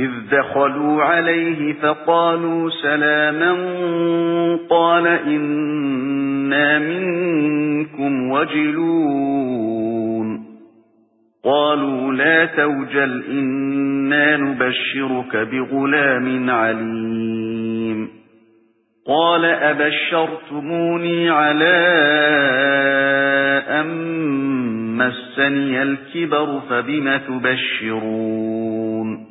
إذ دخلوا عليه فقالوا سلاما قال إنا منكم وجلون. قالوا لا توجل إنا نبشرك بغلام عليم. قال أبشرتموني على أن مسني الكبر فبم تبشرون؟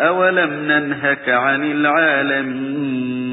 أَوَلَمْ نَنْهَكَ عَنِ الْعَالَمِينَ